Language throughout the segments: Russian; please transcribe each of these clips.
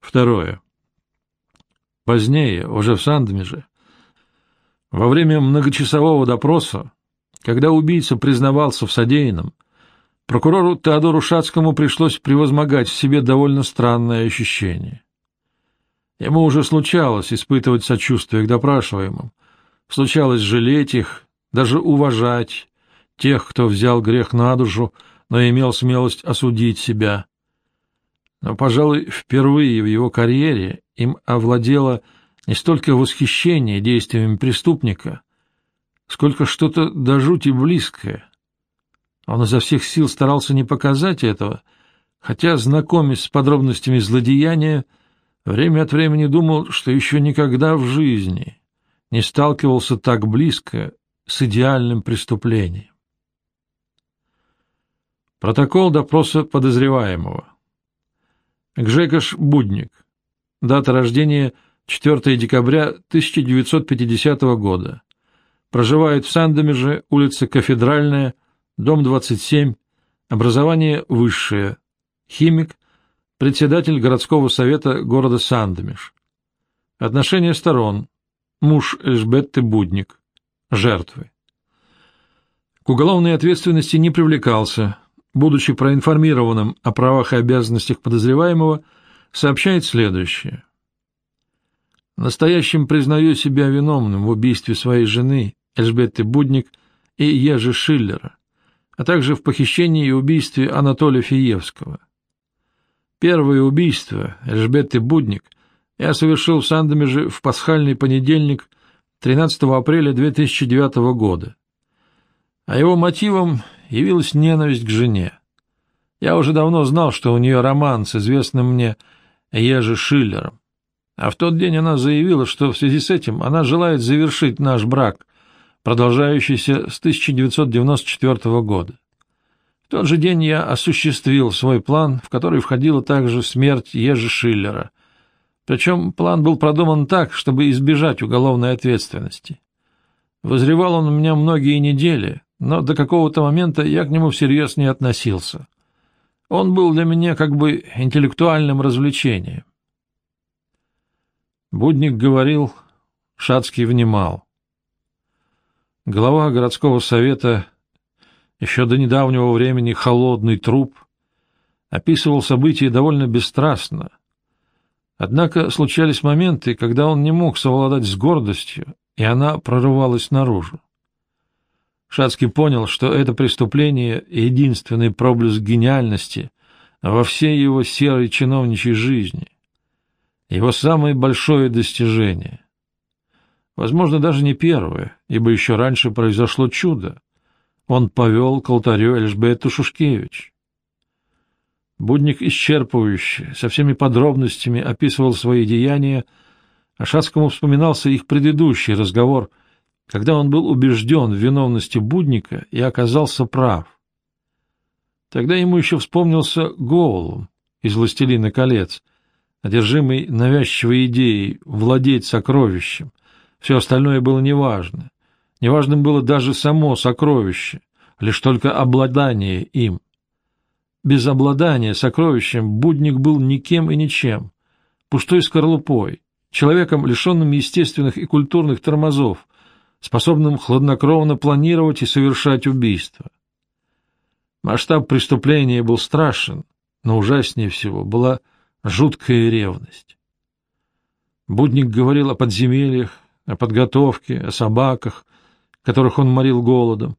Второе. Позднее, уже в Сандмеже, во время многочасового допроса, когда убийца признавался в содеянном, прокурору Теодору Шацкому пришлось превозмогать в себе довольно странное ощущение. Ему уже случалось испытывать сочувствие к допрашиваемым, случалось жалеть их, даже уважать тех, кто взял грех на душу, но имел смелость осудить себя. Но, пожалуй, впервые в его карьере им овладело не столько восхищение действиями преступника, сколько что-то до жути близкое. Он изо всех сил старался не показать этого, хотя, знакомясь с подробностями злодеяния, время от времени думал, что еще никогда в жизни не сталкивался так близко с идеальным преступлением. Протокол допроса подозреваемого. Гжегош Будник. Дата рождения 4 декабря 1950 года. Проживает в Сандомеже, улица Кафедральная, дом 27, образование высшее, химик, председатель городского совета города Сандомеж. Отношения сторон. Муж Эльжбетты Будник. Жертвы. К уголовной ответственности не привлекался, будучи проинформированным о правах и обязанностях подозреваемого, сообщает следующее. «Настоящим признаю себя виновным в убийстве своей жены Эльжбетты Будник и Ежи Шиллера, а также в похищении и убийстве Анатолия Фиевского. Первое убийство Эльжбетты Будник я совершил в Сандомеже в пасхальный понедельник 13 апреля 2009 года, а его мотивом явилась ненависть к жене. Я уже давно знал, что у нее роман с известным мне Ежи Шиллером. А в тот день она заявила, что в связи с этим она желает завершить наш брак, продолжающийся с 1994 года. В тот же день я осуществил свой план, в который входила также смерть Ежи Шиллера. Причем план был продуман так, чтобы избежать уголовной ответственности. Возревал он у меня многие недели, но до какого-то момента я к нему всерьез не относился. Он был для меня как бы интеллектуальным развлечением. Будник говорил, Шацкий внимал. Глава городского совета, еще до недавнего времени холодный труп, описывал события довольно бесстрастно. Однако случались моменты, когда он не мог совладать с гордостью, и она прорывалась наружу. Шацкий понял, что это преступление — единственный проблеск гениальности во всей его серой чиновничьей жизни, его самое большое достижение. Возможно, даже не первое, ибо еще раньше произошло чудо. Он повел к алтарю Эльжбету Шушкевич. Будник исчерпывающе, со всеми подробностями описывал свои деяния, а Шацкому вспоминался их предыдущий разговор — когда он был убежден в виновности Будника и оказался прав. Тогда ему еще вспомнился Гоулум из «Властелина колец», одержимый навязчивой идеей владеть сокровищем. Все остальное было неважно. Неважным было даже само сокровище, лишь только обладание им. Без обладания сокровищем Будник был никем и ничем, пустой скорлупой, человеком, лишенным естественных и культурных тормозов, способным хладнокровно планировать и совершать убийства. Масштаб преступления был страшен, но ужаснее всего была жуткая ревность. Будник говорил о подземельях, о подготовке, о собаках, которых он морил голодом,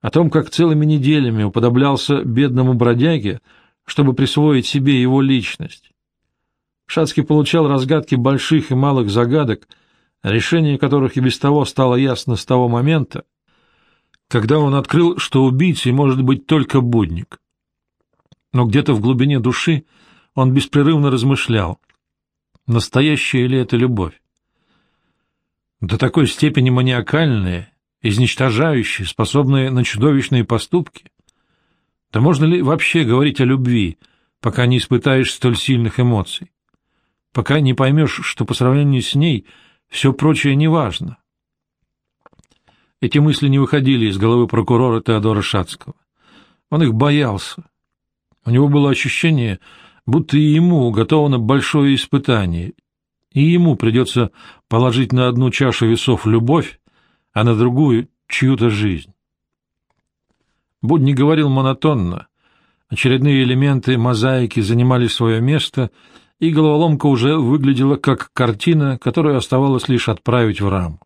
о том, как целыми неделями уподоблялся бедному бродяге, чтобы присвоить себе его личность. Шацкий получал разгадки больших и малых загадок — решение которых и без того стало ясно с того момента, когда он открыл, что убийцей может быть только будник. Но где-то в глубине души он беспрерывно размышлял, настоящая ли это любовь. До такой степени маниакальная, изничтожающая, способная на чудовищные поступки? Да можно ли вообще говорить о любви, пока не испытаешь столь сильных эмоций? Пока не поймешь, что по сравнению с ней — все прочее неважно. Эти мысли не выходили из головы прокурора Теодора Шацкого. Он их боялся. У него было ощущение, будто и ему уготовано большое испытание, и ему придется положить на одну чашу весов любовь, а на другую — чью-то жизнь. Будни говорил монотонно, очередные элементы мозаики занимали свое место, и головоломка уже выглядела как картина, которую оставалось лишь отправить в раму.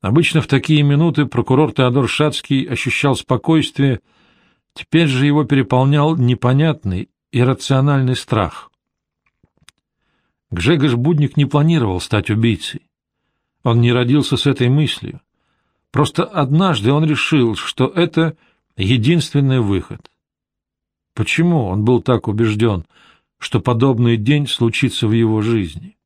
Обычно в такие минуты прокурор Теодор Шацкий ощущал спокойствие, теперь же его переполнял непонятный, иррациональный страх. Гжегош Будник не планировал стать убийцей. Он не родился с этой мыслью. Просто однажды он решил, что это единственный выход. Почему он был так убежден, что подобный день случится в его жизни?